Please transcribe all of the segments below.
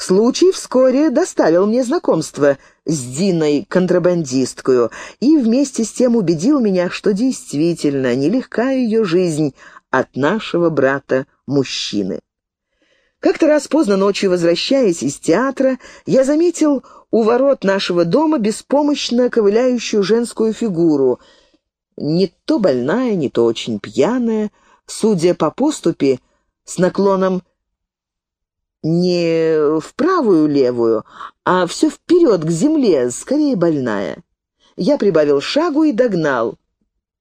Случай вскоре доставил мне знакомство с Диной контрабандисткою и вместе с тем убедил меня, что действительно нелегка ее жизнь от нашего брата-мужчины. Как-то раз поздно ночью, возвращаясь из театра, я заметил у ворот нашего дома беспомощно ковыляющую женскую фигуру, не то больная, не то очень пьяная, судя по поступе, с наклоном не в правую-левую, а все вперед к земле, скорее больная. Я прибавил шагу и догнал.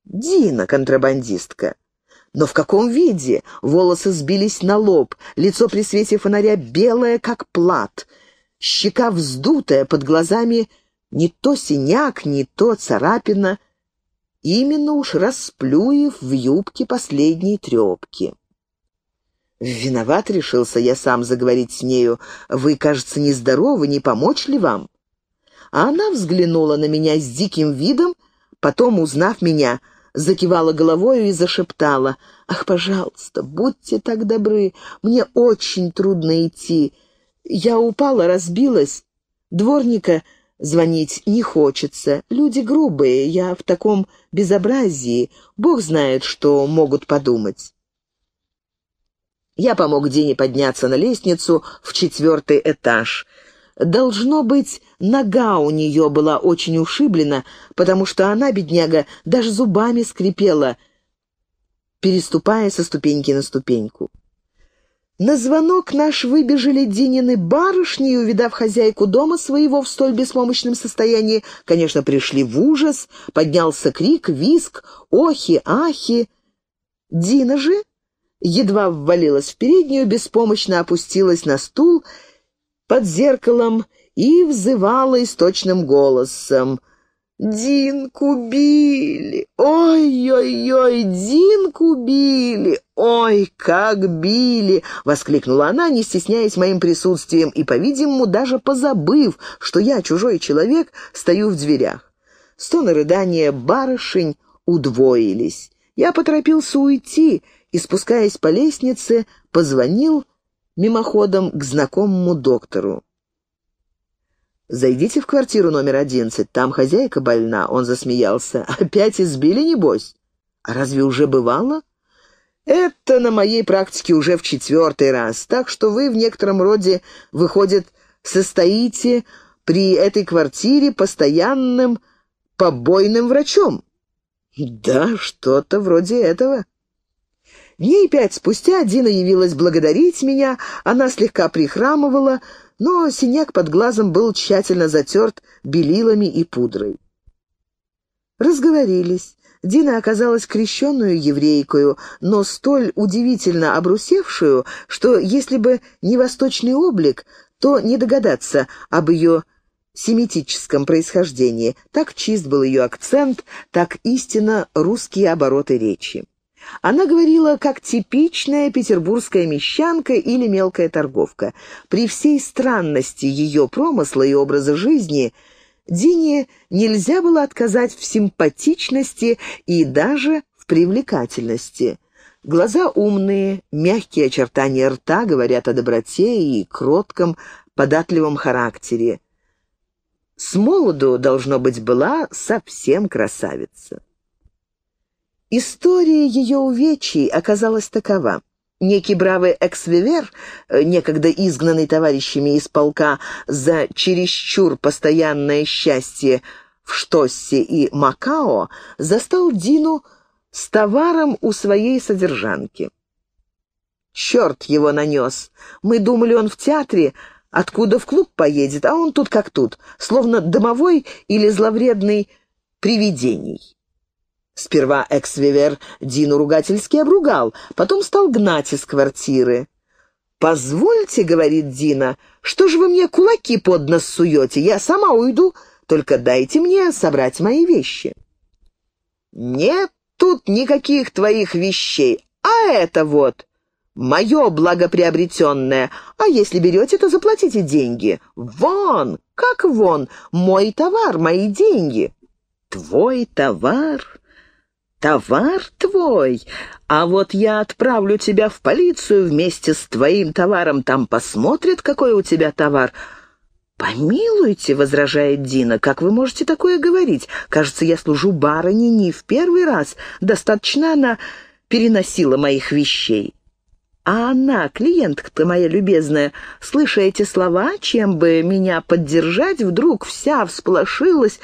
Дина, контрабандистка. Но в каком виде? Волосы сбились на лоб, лицо при свете фонаря белое, как плат, щека вздутая, под глазами не то синяк, не то царапина, именно уж расплюев в юбке последней трепки. «Виноват, решился я сам заговорить с нею. Вы, кажется, нездоровы, не помочь ли вам?» А она взглянула на меня с диким видом, потом, узнав меня, закивала головою и зашептала. «Ах, пожалуйста, будьте так добры, мне очень трудно идти. Я упала, разбилась. Дворника звонить не хочется. Люди грубые, я в таком безобразии. Бог знает, что могут подумать». Я помог Дине подняться на лестницу в четвертый этаж. Должно быть, нога у нее была очень ушиблена, потому что она, бедняга, даже зубами скрипела, переступая со ступеньки на ступеньку. На звонок наш выбежали Динины барышни, и, увидав хозяйку дома своего в столь беспомощном состоянии, конечно, пришли в ужас, поднялся крик, виск, охи, ахи. Дина же едва ввалилась в переднюю, беспомощно опустилась на стул под зеркалом и взывала источным голосом. «Динку били! Ой-ой-ой, Динку били! Ой, как били!» — воскликнула она, не стесняясь моим присутствием и, по-видимому, даже позабыв, что я, чужой человек, стою в дверях. Стоны рыдания барышень удвоились. Я поторопился уйти — и, спускаясь по лестнице, позвонил мимоходом к знакомому доктору. «Зайдите в квартиру номер одиннадцать, там хозяйка больна», — он засмеялся. «Опять избили, небось? А разве уже бывало?» «Это на моей практике уже в четвертый раз, так что вы в некотором роде, выходит, состоите при этой квартире постоянным побойным врачом». «Да, что-то вроде этого». Дней пять спустя Дина явилась благодарить меня, она слегка прихрамывала, но синяк под глазом был тщательно затерт белилами и пудрой. Разговорились. Дина оказалась крещенную еврейкою, но столь удивительно обрусевшую, что если бы не восточный облик, то не догадаться об ее семитическом происхождении. Так чист был ее акцент, так истинно русские обороты речи. Она говорила как типичная петербургская мещанка или мелкая торговка. При всей странности ее промысла и образа жизни Дине нельзя было отказать в симпатичности и даже в привлекательности. Глаза умные, мягкие очертания рта говорят о доброте и кротком, податливом характере. С молоду, должно быть, была совсем красавица. История ее увечий оказалась такова. Некий бравый экс-вивер, э, некогда изгнанный товарищами из полка за чересчур постоянное счастье в Штоссе и Макао, застал Дину с товаром у своей содержанки. Черт его нанес. Мы думали, он в театре, откуда в клуб поедет, а он тут как тут, словно домовой или зловредный привидений. Сперва экс-вивер Дину ругательски обругал, потом стал гнать из квартиры. «Позвольте, — говорит Дина, — что же вы мне кулаки под нос суете? Я сама уйду, только дайте мне собрать мои вещи». «Нет тут никаких твоих вещей, а это вот...» «Мое благоприобретенное. А если берете, то заплатите деньги. Вон! Как вон? Мой товар, мои деньги». «Твой товар?» Товар твой, а вот я отправлю тебя в полицию вместе с твоим товаром, там посмотрят, какой у тебя товар». «Помилуйте», — возражает Дина, — «как вы можете такое говорить? Кажется, я служу барыне не в первый раз. Достаточно она переносила моих вещей». А она, клиентка-то моя любезная, слыша эти слова, чем бы меня поддержать, вдруг вся всполошилась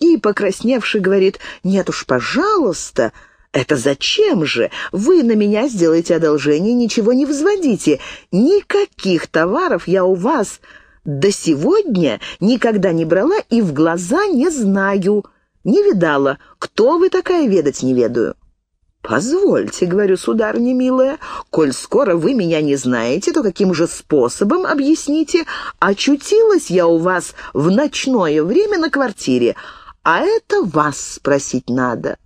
и, покрасневши, говорит, «Нет уж, пожалуйста, это зачем же? Вы на меня сделаете одолжение, ничего не взводите. Никаких товаров я у вас до сегодня никогда не брала и в глаза не знаю. Не видала. Кто вы такая, ведать не ведаю». «Позвольте, — говорю, сударыня милая, — коль скоро вы меня не знаете, то каким же способом, объясните, очутилась я у вас в ночное время на квартире, а это вас спросить надо».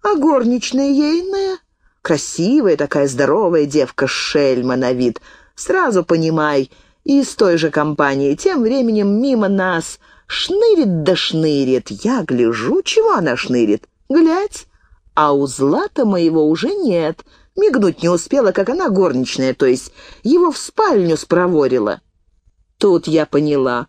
«А горничная ейная?» Красивая такая здоровая девка-шельма на вид. Сразу понимай, и из той же компании. Тем временем мимо нас шнырит да шнырит. Я гляжу, чего она шнырит. Глядь, а узла-то моего уже нет. Мигнуть не успела, как она горничная, то есть его в спальню спроворила. Тут я поняла.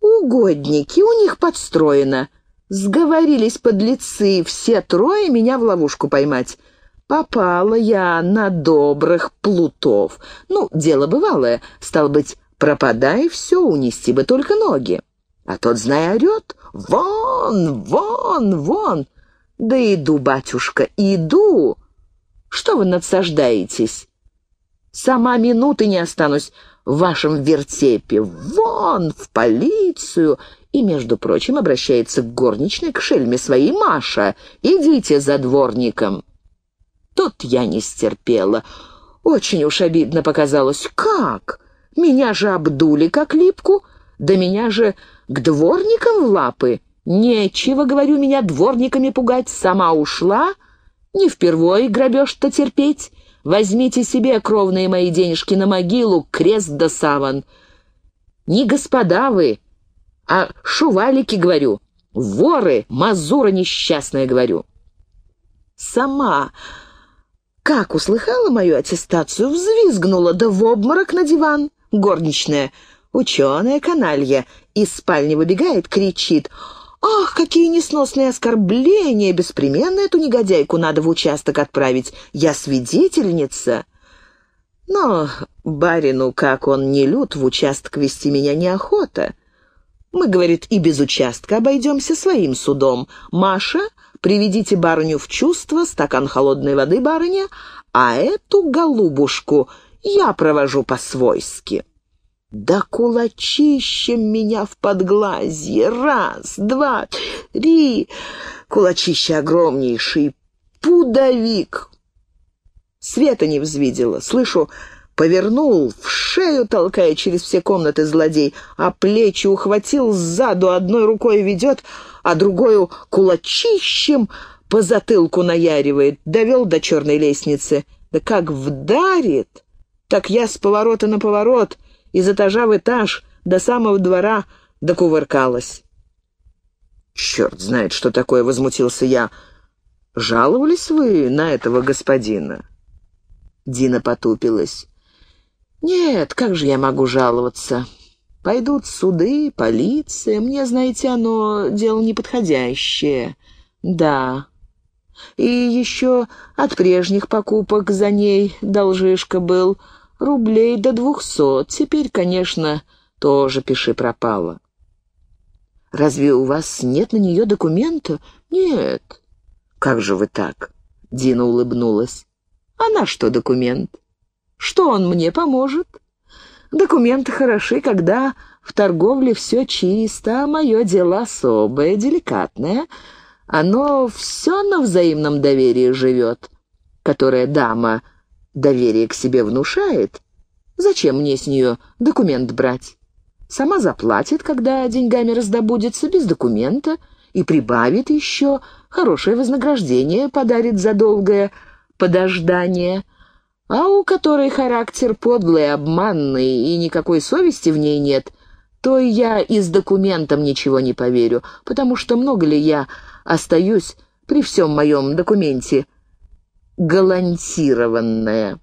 Угодники, у них подстроено. Сговорились подлецы, все трое меня в ловушку поймать. Попала я на добрых плутов. Ну, дело бывалое. Стал быть, пропадай, все, унести бы только ноги. А тот, зная, орет. «Вон, вон, вон!» «Да иду, батюшка, иду! Что вы надсаждаетесь? Сама минуты не останусь в вашем вертепе. Вон, в полицию!» И, между прочим, обращается к горничной, к шельме своей Маша. «Идите за дворником!» Тут я не стерпела. Очень уж обидно показалось. «Как? Меня же обдули, как липку, да меня же к дворникам в лапы!» «Нечего, говорю, меня дворниками пугать, сама ушла. Не впервой грабеж-то терпеть. Возьмите себе, кровные мои денежки, на могилу, крест да саван. Не господа вы, а шувалики, говорю, воры, мазура несчастная, говорю». Сама, как услыхала мою аттестацию, взвизгнула, да в обморок на диван. Горничная, ученая каналья, из спальни выбегает, кричит — «Ах, какие несносные оскорбления! Беспременно эту негодяйку надо в участок отправить. Я свидетельница!» Но барину, как он не лют, в участок вести меня неохота. Мы, говорит, и без участка обойдемся своим судом. Маша, приведите барыню в чувство, стакан холодной воды, барыня, а эту голубушку я провожу по-свойски. Да кулачищем меня в подглазье. Раз, два, три. Кулачище огромнейший. Пудовик. Света не взвидела. Слышу, повернул, в шею толкая через все комнаты злодей, а плечи ухватил сзаду, одной рукой ведет, а другую кулачищем по затылку наяривает. Довел до черной лестницы. Да как вдарит! Так я с поворота на поворот — из этажа в этаж до самого двора докувыркалась. «Черт знает, что такое!» — возмутился я. «Жаловались вы на этого господина?» Дина потупилась. «Нет, как же я могу жаловаться? Пойдут суды, полиция. Мне, знаете, оно дело неподходящее. Да. И еще от прежних покупок за ней должишка был рублей до двухсот. Теперь, конечно, тоже пиши пропало. Разве у вас нет на нее документа? Нет. Как же вы так? Дина улыбнулась. А на что документ? Что он мне поможет? Документы хороши, когда в торговле все чисто, а мое дело особое, деликатное. Оно все на взаимном доверии живет, которое дама доверие к себе внушает, зачем мне с нее документ брать? Сама заплатит, когда деньгами раздобудется, без документа, и прибавит еще, хорошее вознаграждение подарит за долгое подождание. А у которой характер подлый, обманный, и никакой совести в ней нет, то я и с документом ничего не поверю, потому что много ли я остаюсь при всем моем документе галантированная,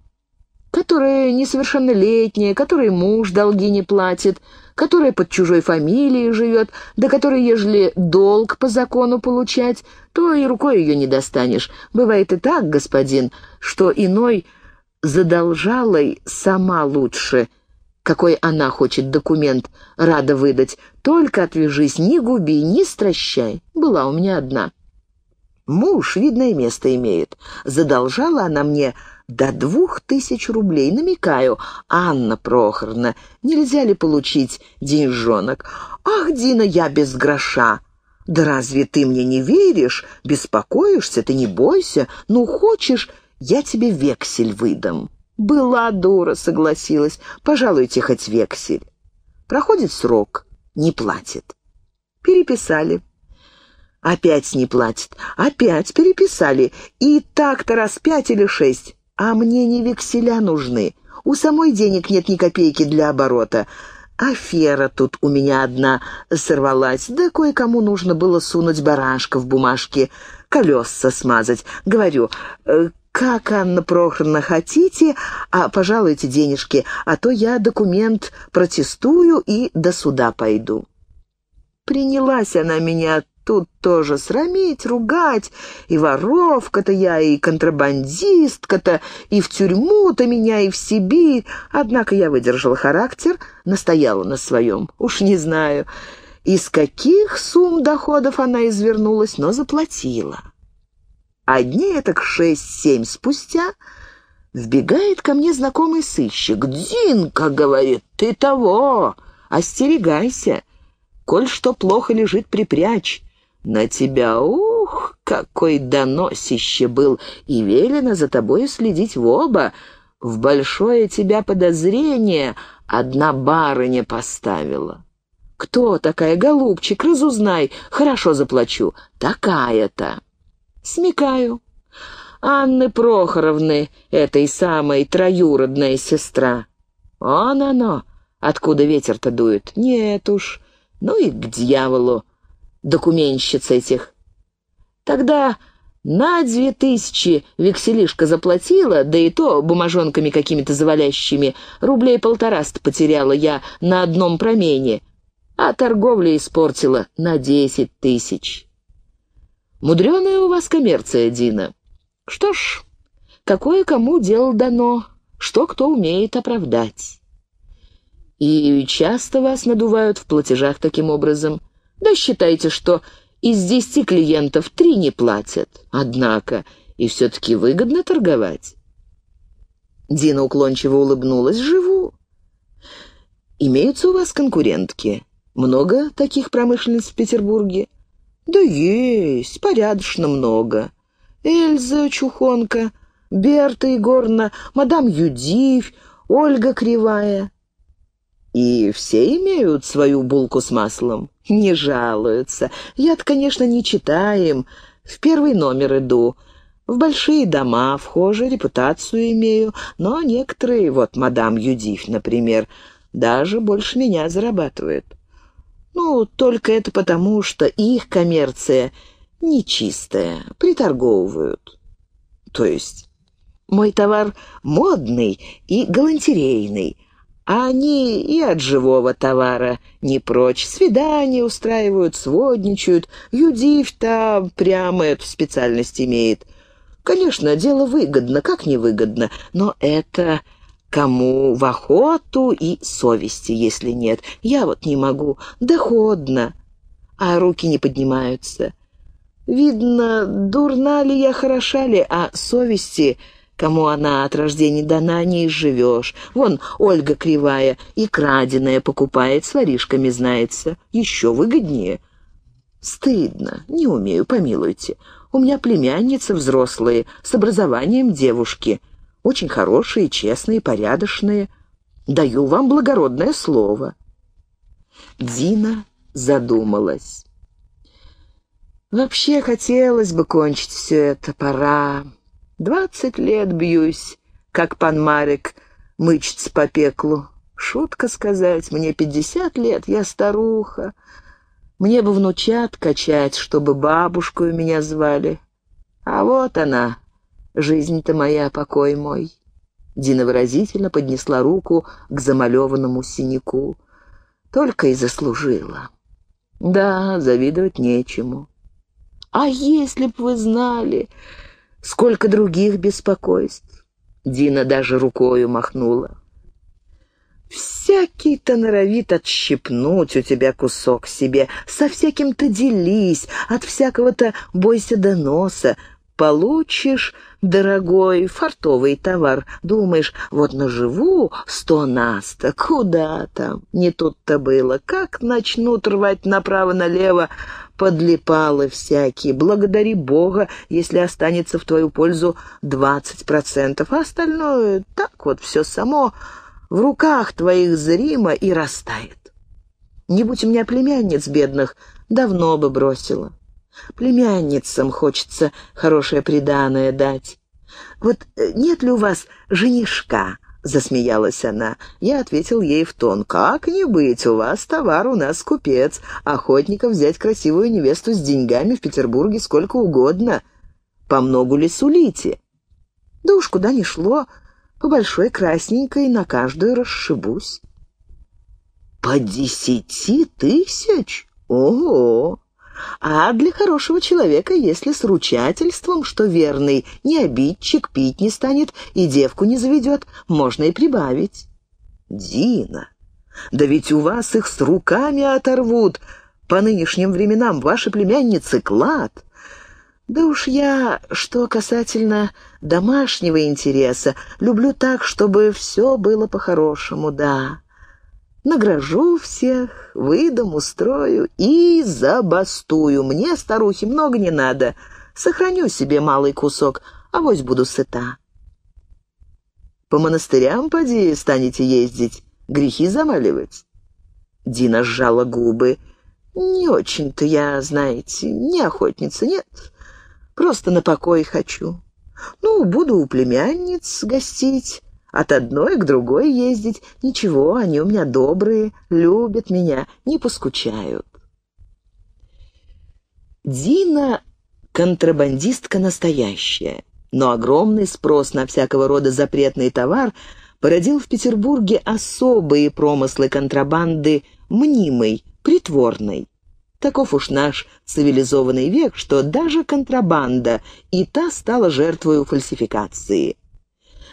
которая несовершеннолетняя, которой муж долги не платит, которая под чужой фамилией живет, да которой, ежели долг по закону получать, то и рукой ее не достанешь. Бывает и так, господин, что иной задолжалой сама лучше, какой она хочет документ, рада выдать. Только отвяжись, не губи, не стращай. Была у меня одна. Муж видное место имеет. Задолжала она мне до двух тысяч рублей. Намекаю, Анна Прохоровна, нельзя ли получить деньжонок? Ах, Дина, я без гроша. Да разве ты мне не веришь? Беспокоишься? Ты не бойся. Ну, хочешь, я тебе вексель выдам. Была дура, согласилась. Пожалуйте хоть вексель. Проходит срок, не платит. Переписали. Опять не платит. Опять переписали. И так-то раз пять или шесть. А мне не векселя нужны. У самой денег нет ни копейки для оборота. Афера тут у меня одна сорвалась. Да кое-кому нужно было сунуть барашка в бумажке, колеса смазать. Говорю, «Э, как, Анна Прохоровна, хотите, а пожалуйте денежки, а то я документ протестую и до суда пойду. Принялась она меня тут тоже срамить, ругать. И воровка-то я, и контрабандистка-то, и в тюрьму-то меня, и в Сибирь. Однако я выдержала характер, настояла на своем. Уж не знаю, из каких сумм доходов она извернулась, но заплатила. А дней так шесть-семь спустя вбегает ко мне знакомый сыщик. «Динка, — говорит, — ты того, остерегайся. Коль что плохо лежит, припрячь. На тебя, ух, какой доносище был, и велено за тобой следить в оба. В большое тебя подозрение одна барыня поставила. Кто такая, голубчик, разузнай, хорошо заплачу. Такая-то. Смекаю. Анны Прохоровны, этой самой троюродная сестра. Он оно, откуда ветер-то дует. Нет уж, ну и к дьяволу документщиц этих. Тогда на две тысячи векселишка заплатила, да и то бумажонками какими-то завалящими. Рублей полтораста потеряла я на одном промене, а торговля испортила на десять тысяч. Мудреная у вас коммерция, Дина. Что ж, какое кому дело дано, что кто умеет оправдать. И часто вас надувают в платежах таким образом. Да считайте, что из десяти клиентов три не платят. Однако и все-таки выгодно торговать. Дина уклончиво улыбнулась. «Живу». «Имеются у вас конкурентки? Много таких промышленниц в Петербурге?» «Да есть, порядочно много. Эльза Чухонка, Берта Егоровна, мадам Юдивь, Ольга Кривая». «И все имеют свою булку с маслом?» Не жалуются. Я-то, конечно, не читаем. В первый номер иду. В большие дома вхожу, репутацию имею. Но некоторые, вот мадам Юдив, например, даже больше меня зарабатывают. Ну, только это потому, что их коммерция нечистая, приторговывают. То есть мой товар модный и галантерейный, а они и от живого товара не прочь. Свидания устраивают, сводничают. Юдив-то прямо эту специальность имеет. Конечно, дело выгодно, как невыгодно, но это кому в охоту и совести, если нет. Я вот не могу, доходно, а руки не поднимаются. Видно, дурна ли я, хороша ли, а совести Кому она от рождения дана, не изживешь. Вон Ольга кривая и краденая покупает, с воришками знается. Еще выгоднее. Стыдно, не умею, помилуйте. У меня племянницы взрослые, с образованием девушки. Очень хорошие, честные, порядочные. Даю вам благородное слово. Дина задумалась. Вообще хотелось бы кончить все это, пора. Двадцать лет бьюсь, как пан Марик мычится по пеклу. Шутка сказать, мне пятьдесят лет, я старуха. Мне бы внучат качать, чтобы бабушкой меня звали. А вот она, жизнь-то моя, покой мой. Дина выразительно поднесла руку к замалеванному синяку. Только и заслужила. Да, завидовать нечему. А если б вы знали, сколько других беспокойств? Дина даже рукою махнула. Всякий-то норовит отщипнуть у тебя кусок себе, со всяким-то делись, от всякого-то бойся доноса. Получишь дорогой фартовый товар, думаешь, вот наживу сто наста, куда там? Не тут-то было, как начнут рвать направо-налево, подлипалы всякие. Благодари Бога, если останется в твою пользу двадцать процентов, а остальное так вот все само в руках твоих зримо и растает. Не будь у меня племянниц бедных, давно бы бросила. Племянницам хочется хорошее приданое дать. Вот э, нет ли у вас женишка?» — засмеялась она. Я ответил ей в тон. «Как не быть, у вас товар, у нас купец. Охотников взять красивую невесту с деньгами в Петербурге сколько угодно. По многу ли сулите?» «Да уж куда ни шло, по большой красненькой на каждую расшибусь». «По десяти тысяч? Ого!» А для хорошего человека, если с ручательством, что верный, не обидчик, пить не станет и девку не заведет, можно и прибавить. Дина, да ведь у вас их с руками оторвут. По нынешним временам ваши племянницы клад. Да уж я, что касательно домашнего интереса, люблю так, чтобы все было по-хорошему, да. Награжу всех, выдам, устрою и забастую. Мне, старухи, много не надо. Сохраню себе малый кусок, а вось буду сыта. По монастырям, поди, станете ездить, грехи замаливать. Дина сжала губы. «Не очень-то я, знаете, не охотница, нет. Просто на покой хочу. Ну, буду у племянниц гостить, от одной к другой ездить. Ничего, они у меня добрые, любят меня, не поскучают. Дина — контрабандистка настоящая, но огромный спрос на всякого рода запретный товар породил в Петербурге особые промыслы контрабанды мнимой, притворной. Таков уж наш цивилизованный век, что даже контрабанда и та стала жертвой фальсификации.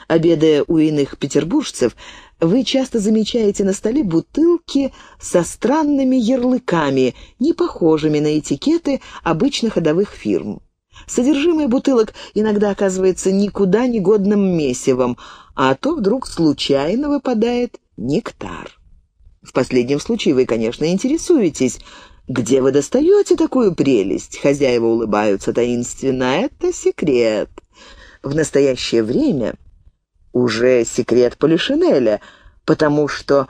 Обедая у иных петербуржцев, вы часто замечаете на столе бутылки со странными ярлыками, не похожими на этикеты обычных ходовых фирм. Содержимое бутылок иногда оказывается никуда не годным месивом, а то вдруг случайно выпадает нектар. В последнем случае вы, конечно, интересуетесь, где вы достаете такую прелесть? Хозяева улыбаются таинственно. Это секрет. В настоящее время уже секрет Полишинеля, потому что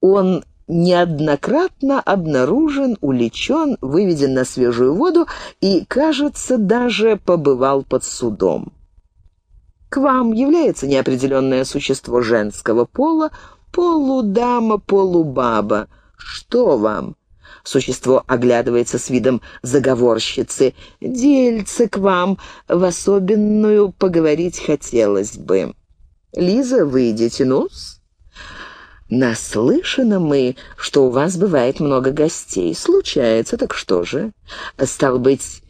он неоднократно обнаружен, уличен, выведен на свежую воду и, кажется, даже побывал под судом. К вам является неопределенное существо женского пола, полудама, полубаба. Что вам? Существо оглядывается с видом заговорщицы. Дельце к вам в особенную поговорить хотелось бы. Лиза, выйдите, ну-с. Наслышаны мы, что у вас бывает много гостей. Случается, так что же? Стал быть,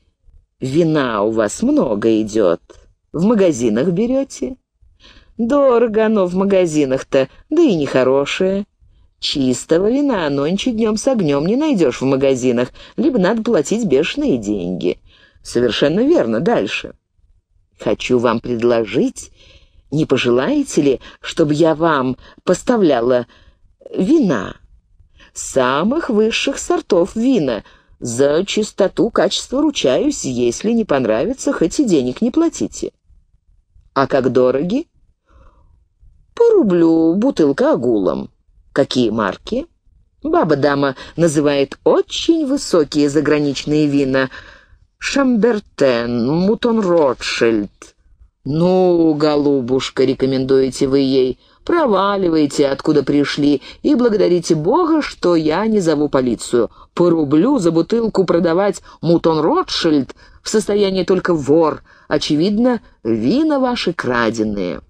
вина у вас много идет. В магазинах берете? Дорого оно в магазинах-то, да и нехорошее. Чистого вина нонче днем с огнем не найдешь в магазинах, либо надо платить бешеные деньги. Совершенно верно. Дальше. Хочу вам предложить не пожелаете ли, чтобы я вам поставляла вина? Самых высших сортов вина. За чистоту, качество ручаюсь, если не понравится, хоть и денег не платите. А как дороги? По рублю бутылка агулом. Какие марки? Баба-дама называет очень высокие заграничные вина. Шамбертен, Мутон Ротшильд, «Ну, голубушка, рекомендуете вы ей, Проваливайте, откуда пришли, и благодарите Бога, что я не зову полицию. По рублю за бутылку продавать Мутон Ротшильд в состоянии только вор. Очевидно, вина ваши краденые».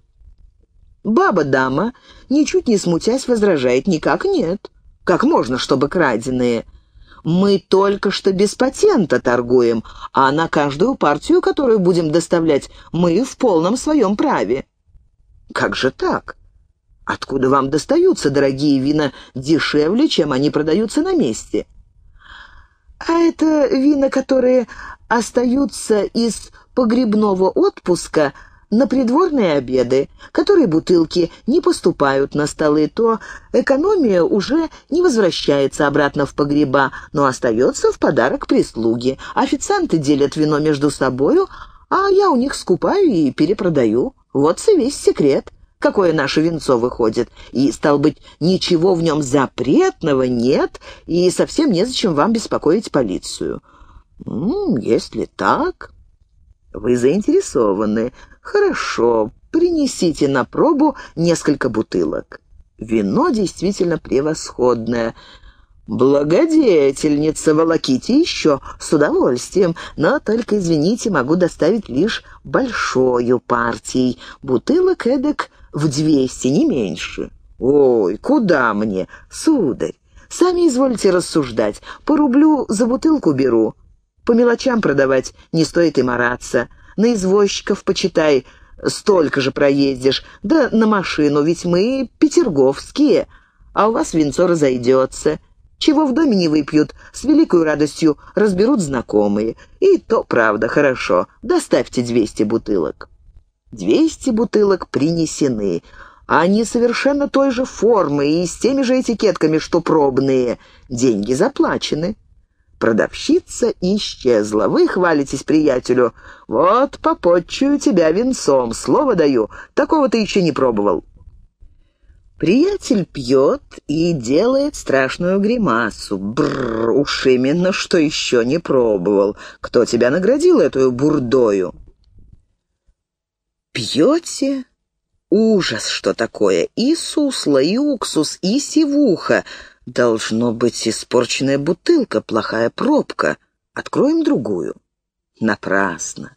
Баба-дама, ничуть не смутясь, возражает, «Никак нет. Как можно, чтобы краденые?» Мы только что без патента торгуем, а на каждую партию, которую будем доставлять, мы в полном своем праве». «Как же так? Откуда вам достаются дорогие вина дешевле, чем они продаются на месте?» «А это вина, которые остаются из погребного отпуска на придворные обеды, которые бутылки не поступают на столы, то экономия уже не возвращается обратно в погреба, но остается в подарок прислуге. Официанты делят вино между собою, а я у них скупаю и перепродаю. Вот и весь секрет, какое наше венцо выходит. И, стал быть, ничего в нем запретного нет, и совсем незачем вам беспокоить полицию. «М -м, «Если так...» «Вы заинтересованы. «Хорошо, принесите на пробу несколько бутылок. Вино действительно превосходное. Благодетельница, волоките еще, с удовольствием, но только, извините, могу доставить лишь большую партией. Бутылок эдак в двести, не меньше. Ой, куда мне, сударь? Сами извольте рассуждать. По рублю за бутылку беру. По мелочам продавать не стоит и мараться. На извозчиков, почитай, столько же проездишь. Да на машину, ведь мы петерговские, а у вас венцо разойдется. Чего в доме не выпьют, с великой радостью разберут знакомые. И то правда, хорошо. Доставьте двести бутылок. Двести бутылок принесены. Они совершенно той же формы и с теми же этикетками, что пробные. Деньги заплачены. Продавщица исчезла. Вы хвалитесь приятелю. Вот попотчую тебя венцом, слово даю. Такого ты еще не пробовал. Приятель пьет и делает страшную гримасу. Бррр, уж именно, что еще не пробовал. Кто тебя наградил эту бурдою? Пьете? Ужас, что такое! И сусло, и уксус, и сивуха — Должно быть испорченная бутылка, плохая пробка. Откроем другую. Напрасно.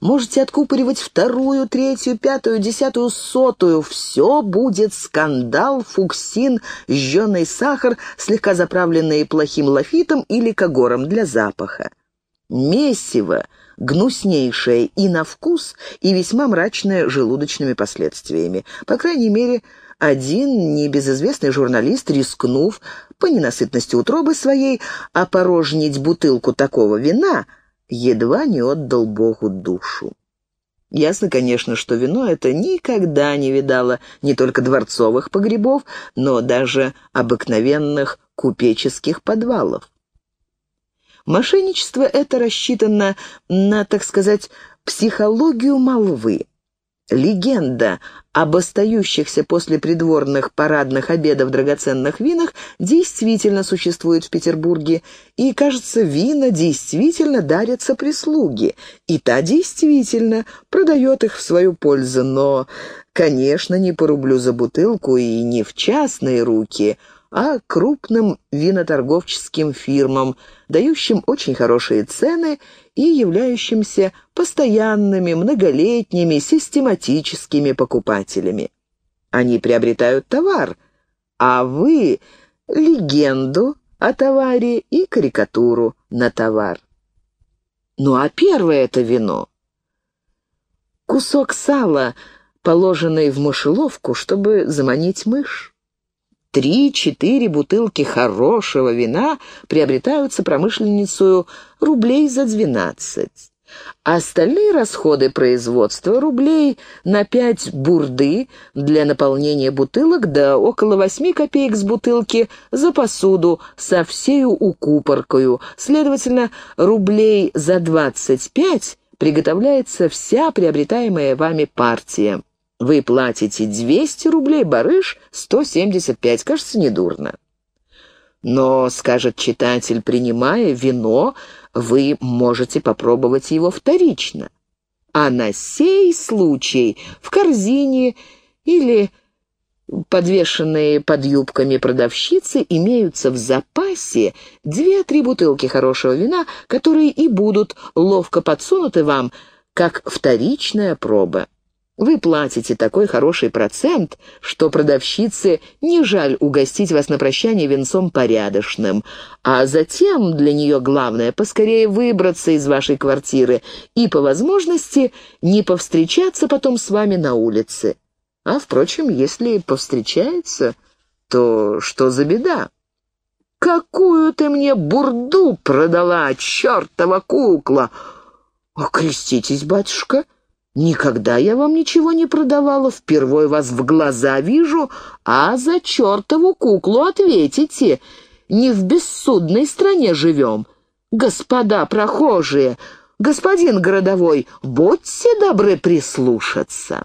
Можете откупоривать вторую, третью, пятую, десятую, сотую. Все будет скандал, фуксин, жженый сахар, слегка заправленный плохим лафитом или когором для запаха. Месиво, гнуснейшее и на вкус, и весьма мрачное желудочными последствиями. По крайней мере, один небезызвестный журналист, рискнув по ненасытности утробы своей опорожнить бутылку такого вина, едва не отдал Богу душу. Ясно, конечно, что вино это никогда не видало не только дворцовых погребов, но даже обыкновенных купеческих подвалов. Мошенничество это рассчитано на, так сказать, психологию молвы. Легенда об остающихся после придворных парадных обедов драгоценных винах действительно существует в Петербурге, и, кажется, вина действительно дарятся прислуге, и та действительно продает их в свою пользу, но, конечно, не по рублю за бутылку и не в частные руки, а крупным виноторговческим фирмам, дающим очень хорошие цены и являющимся постоянными, многолетними, систематическими покупателями. Они приобретают товар, а вы — легенду о товаре и карикатуру на товар. Ну а первое это вино. Кусок сала, положенный в мышеловку, чтобы заманить мышь. Три-четыре бутылки хорошего вина приобретаются промышленницу рублей за двенадцать. Остальные расходы производства рублей на пять бурды для наполнения бутылок да около восьми копеек с бутылки за посуду со всею укупоркою. Следовательно, рублей за двадцать пять приготовляется вся приобретаемая вами партия. Вы платите 200 рублей, барыш — 175, кажется, недурно. Но, скажет читатель, принимая вино, вы можете попробовать его вторично. А на сей случай в корзине или подвешенные под юбками продавщицы, имеются в запасе две-три бутылки хорошего вина, которые и будут ловко подсунуты вам, как вторичная проба. Вы платите такой хороший процент, что продавщице не жаль угостить вас на прощание венцом порядочным, а затем для нее главное поскорее выбраться из вашей квартиры и, по возможности, не повстречаться потом с вами на улице. А, впрочем, если повстречается, то что за беда? «Какую ты мне бурду продала, чертова кукла!» «Окреститесь, батюшка!» «Никогда я вам ничего не продавала, впервой вас в глаза вижу, а за чертову куклу ответите. Не в бессудной стране живем. Господа прохожие, господин городовой, будьте добры прислушаться».